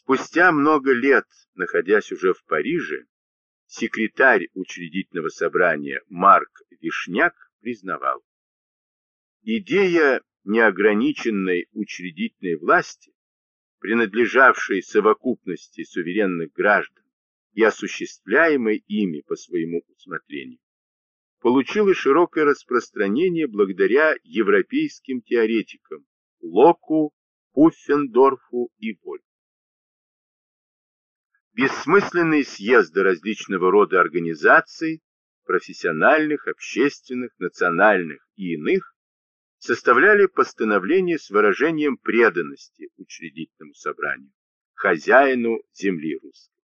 Спустя много лет, находясь уже в Париже, секретарь учредительного собрания Марк Вишняк признавал, идея неограниченной учредительной власти, принадлежавшей совокупности суверенных граждан и осуществляемой ими по своему усмотрению, получила широкое распространение благодаря европейским теоретикам Локу, Пуффендорфу и Вольфу. Бессмысленные съезды различного рода организаций, профессиональных, общественных, национальных и иных, составляли постановление с выражением преданности учредительному собранию, хозяину земли русской.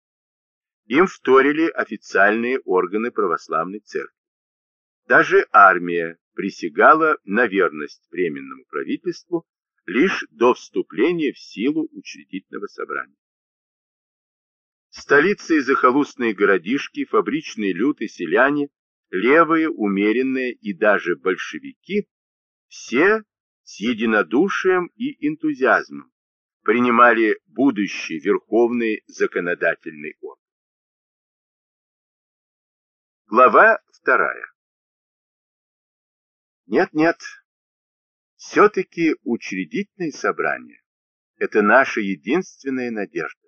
Им вторили официальные органы православной церкви. Даже армия присягала на верность Временному правительству лишь до вступления в силу учредительного собрания. Столицы и захолустные городишки, фабричные люд и селяне, левые, умеренные и даже большевики, все с единодушием и энтузиазмом принимали будущий верховный законодательный орган. Глава вторая. Нет-нет, все-таки учредительное собрание – это наша единственная надежда,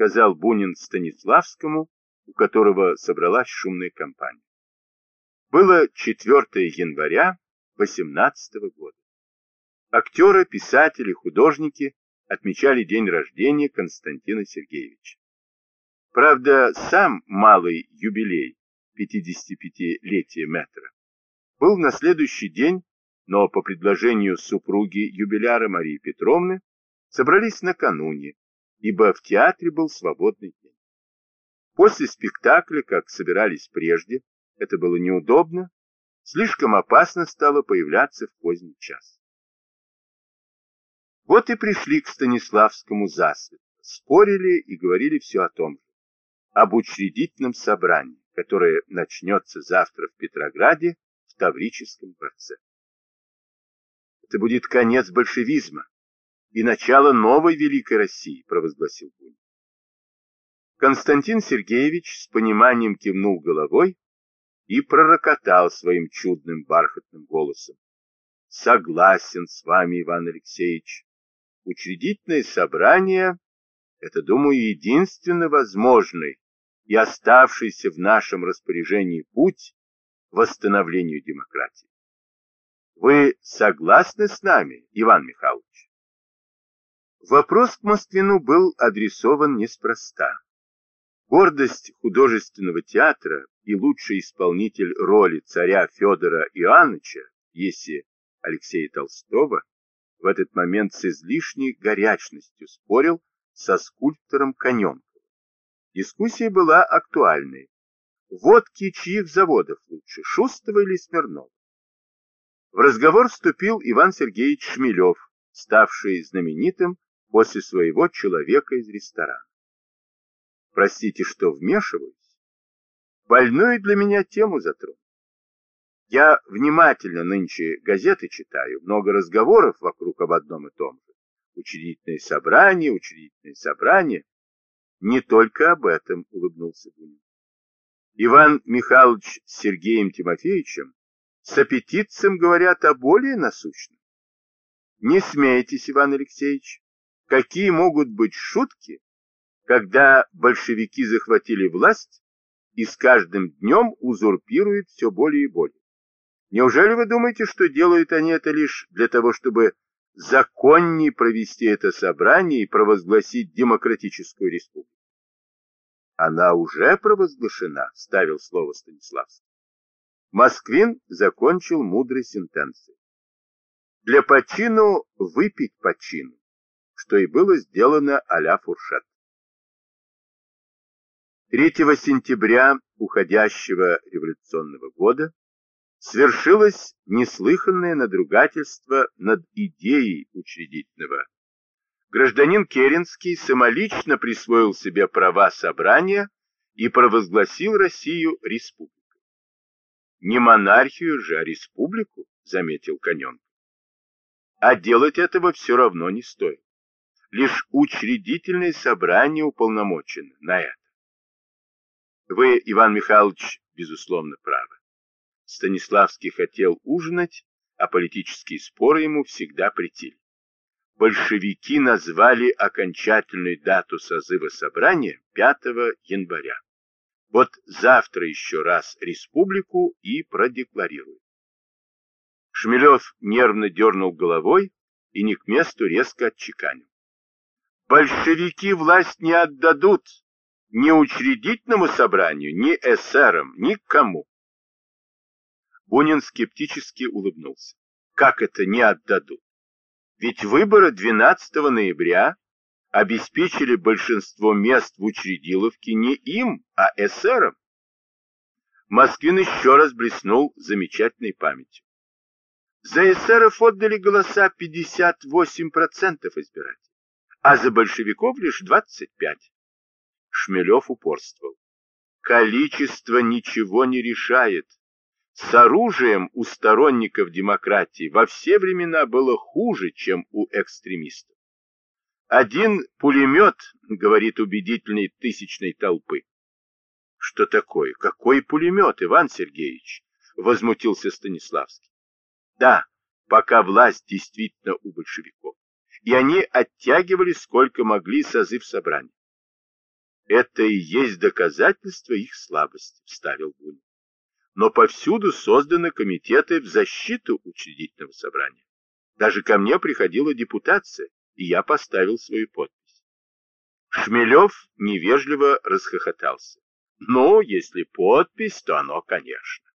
сказал Бунин Станиславскому, у которого собралась шумная компания. Было 4 января 18 года. Актеры, писатели, художники отмечали день рождения Константина Сергеевича. Правда, сам малый юбилей 55-летия метра был на следующий день, но по предложению супруги юбиляра Марии Петровны собрались накануне, ибо в театре был свободный день. После спектакля, как собирались прежде, это было неудобно, слишком опасно стало появляться в поздний час. Вот и пришли к Станиславскому засвету, спорили и говорили все о том же, об учредительном собрании, которое начнется завтра в Петрограде Таврическом дворце. Это будет конец большевизма и начало новой великой России, провозгласил Бунин. Константин Сергеевич с пониманием кивнул головой и пророкотал своим чудным бархатным голосом. Согласен с вами, Иван Алексеевич. Учредительное собрание — это, думаю, единственно возможный и оставшийся в нашем распоряжении путь восстановлению демократии. Вы согласны с нами, Иван Михайлович? Вопрос к Москвину был адресован неспроста. Гордость художественного театра и лучший исполнитель роли царя Федора Иоанновича, если Алексея Толстого, в этот момент с излишней горячностью спорил со скульптором Коненковым. Дискуссия была актуальной, водки чьих заводов лучше, Шустова или Смирнова. В разговор вступил Иван Сергеевич Шмелев, ставший знаменитым после своего человека из ресторана. Простите, что вмешиваюсь. Больную для меня тему затронул. Я внимательно нынче газеты читаю, много разговоров вокруг об одном и том же. Учредительное собрание, учредительное собрание. Не только об этом, улыбнулся Бунин. Иван Михайлович с Сергеем Тимофеевичем с аппетитцем говорят о более насущном. Не смейтесь, Иван Алексеевич, какие могут быть шутки, когда большевики захватили власть и с каждым днем узурпируют все более и более. Неужели вы думаете, что делают они это лишь для того, чтобы законнее провести это собрание и провозгласить демократическую республику? Она уже провозглашена, ставил слово Станиславский. Москвин закончил мудрой сентенцией. Для почину выпить почину, что и было сделано а-ля фуршет. 3 сентября уходящего революционного года свершилось неслыханное надругательство над идеей учредительного гражданин Керенский самолично присвоил себе права собрания и провозгласил Россию республикой. Не монархию же, а республику, заметил Коненко. А делать этого все равно не стоит. Лишь учредительное собрание уполномочено на это. Вы, Иван Михайлович, безусловно правы. Станиславский хотел ужинать, а политические споры ему всегда претили. Большевики назвали окончательную дату созыва собрания 5 января. Вот завтра еще раз республику и продекларируют. Шмелев нервно дернул головой и не к месту резко отчеканил. Большевики власть не отдадут ни учредительному собранию, ни эсерам, никому. Бунин скептически улыбнулся. Как это не отдадут? Ведь выборы 12 ноября обеспечили большинство мест в учредиловке не им, а эсерам. Москвин еще раз блеснул замечательной памятью. За эсеров отдали голоса 58% избирателей, а за большевиков лишь 25%. Шмелев упорствовал. Количество ничего не решает. С оружием у сторонников демократии во все времена было хуже, чем у экстремистов. Один пулемет, говорит убедительной тысячной толпы. Что такое? Какой пулемет, Иван Сергеевич? Возмутился Станиславский. Да, пока власть действительно у большевиков. И они оттягивали сколько могли созыв собрания. Это и есть доказательство их слабости, вставил Бунин но повсюду созданы комитеты в защиту учредительного собрания. Даже ко мне приходила депутация, и я поставил свою подпись. Шмелев невежливо расхохотался. Ну, если подпись, то оно, конечно.